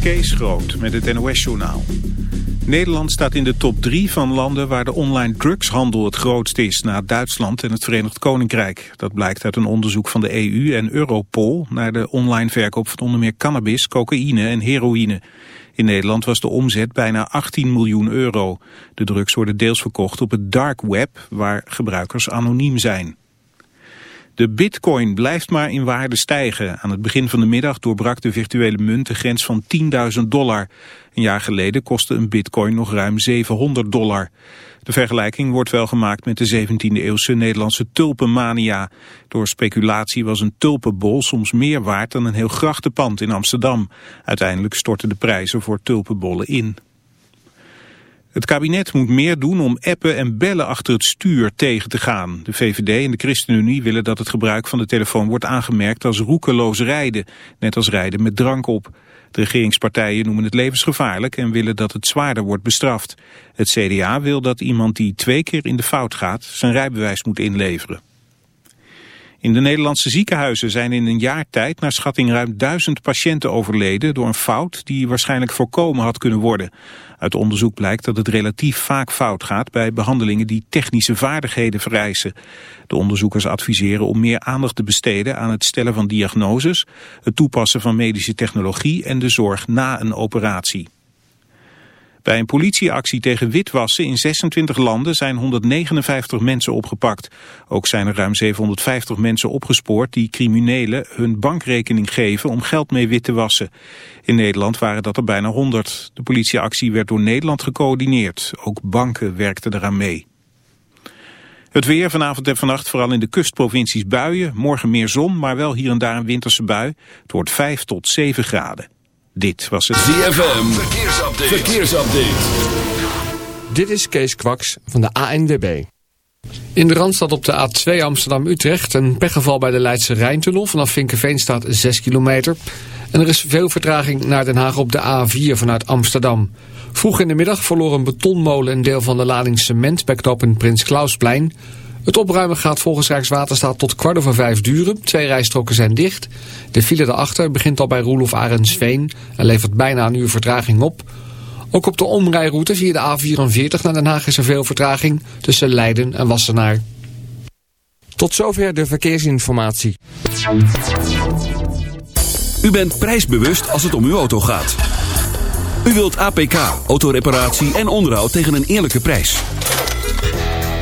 Kees Groot met het NOS-journaal. Nederland staat in de top 3 van landen waar de online drugshandel het grootst is... na Duitsland en het Verenigd Koninkrijk. Dat blijkt uit een onderzoek van de EU en Europol... naar de online verkoop van onder meer cannabis, cocaïne en heroïne. In Nederland was de omzet bijna 18 miljoen euro. De drugs worden deels verkocht op het dark web... waar gebruikers anoniem zijn. De bitcoin blijft maar in waarde stijgen. Aan het begin van de middag doorbrak de virtuele munt de grens van 10.000 dollar. Een jaar geleden kostte een bitcoin nog ruim 700 dollar. De vergelijking wordt wel gemaakt met de 17e-eeuwse Nederlandse tulpenmania. Door speculatie was een tulpenbol soms meer waard dan een heel grachtenpand in Amsterdam. Uiteindelijk stortten de prijzen voor tulpenbollen in. Het kabinet moet meer doen om appen en bellen achter het stuur tegen te gaan. De VVD en de ChristenUnie willen dat het gebruik van de telefoon wordt aangemerkt als roekeloos rijden, net als rijden met drank op. De regeringspartijen noemen het levensgevaarlijk en willen dat het zwaarder wordt bestraft. Het CDA wil dat iemand die twee keer in de fout gaat zijn rijbewijs moet inleveren. In de Nederlandse ziekenhuizen zijn in een jaar tijd naar schatting ruim duizend patiënten overleden door een fout die waarschijnlijk voorkomen had kunnen worden. Uit onderzoek blijkt dat het relatief vaak fout gaat bij behandelingen die technische vaardigheden vereisen. De onderzoekers adviseren om meer aandacht te besteden aan het stellen van diagnoses, het toepassen van medische technologie en de zorg na een operatie. Bij een politieactie tegen witwassen in 26 landen zijn 159 mensen opgepakt. Ook zijn er ruim 750 mensen opgespoord die criminelen hun bankrekening geven om geld mee wit te wassen. In Nederland waren dat er bijna 100. De politieactie werd door Nederland gecoördineerd. Ook banken werkten eraan mee. Het weer vanavond en vannacht vooral in de kustprovincies buien. Morgen meer zon, maar wel hier en daar een winterse bui. Het wordt 5 tot 7 graden. Dit was het ZFM. Verkeersupdate. Verkeersupdate. Dit is Kees Kwaks van de ANWB. In de Randstad op de A2 Amsterdam-Utrecht een pechgeval bij de Leidse Rijntunnel. Vanaf Vinkenveen staat 6 kilometer. En er is veel vertraging naar Den Haag op de A4 vanuit Amsterdam. Vroeg in de middag verloor een betonmolen een deel van de lading cement bij knooppunt Prins Klausplein. Het opruimen gaat volgens Rijkswaterstaat tot kwart over vijf duren. Twee rijstroken zijn dicht. De file daarachter begint al bij Roelof Arendsveen en levert bijna een uur vertraging op. Ook op de omrijroute via de A44 naar Den Haag is er veel vertraging tussen Leiden en Wassenaar. Tot zover de verkeersinformatie. U bent prijsbewust als het om uw auto gaat. U wilt APK, autoreparatie en onderhoud tegen een eerlijke prijs.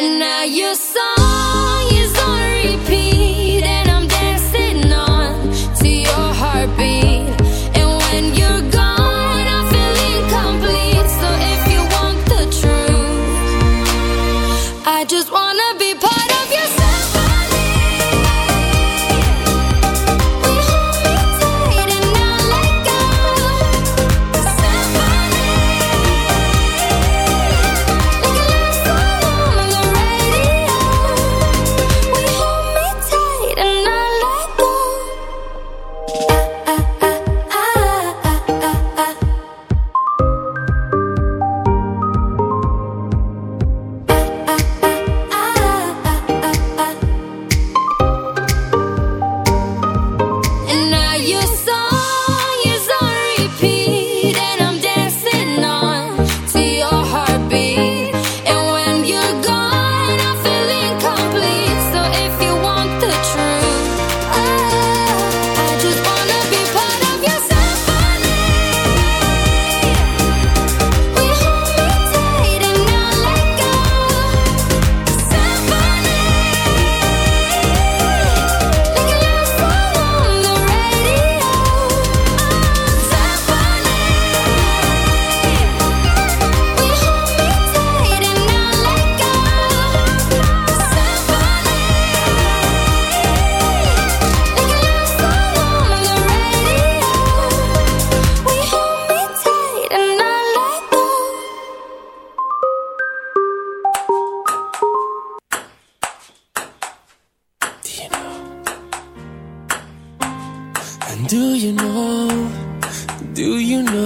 And now you're. Do you know?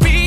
be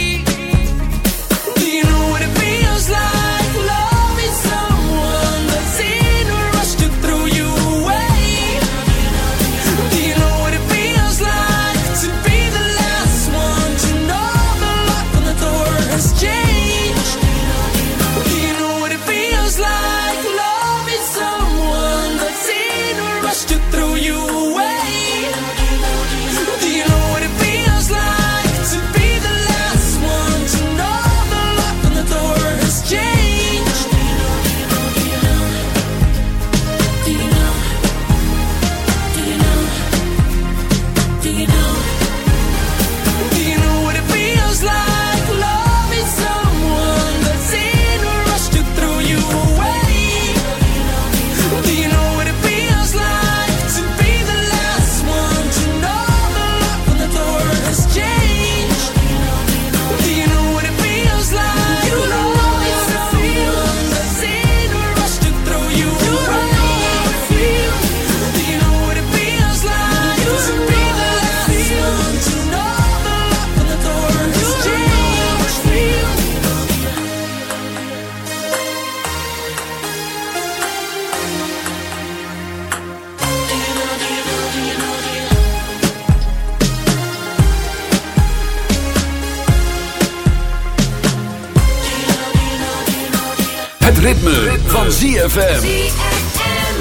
ZFM.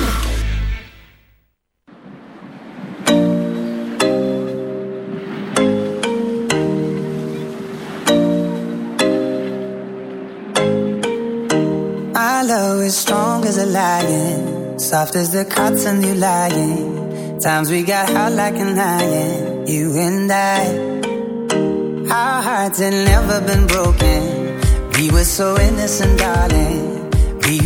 Our love is strong as a lion, soft as the cotton you lying. Times we got hot like an iron, you and I. Our hearts had never been broken. We were so innocent, darling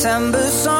September song.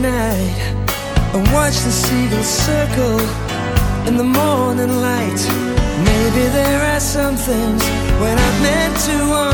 midnight and watch the seagulls circle in the morning light. Maybe there are some things when I meant to.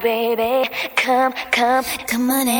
baby. Come, come, come on in.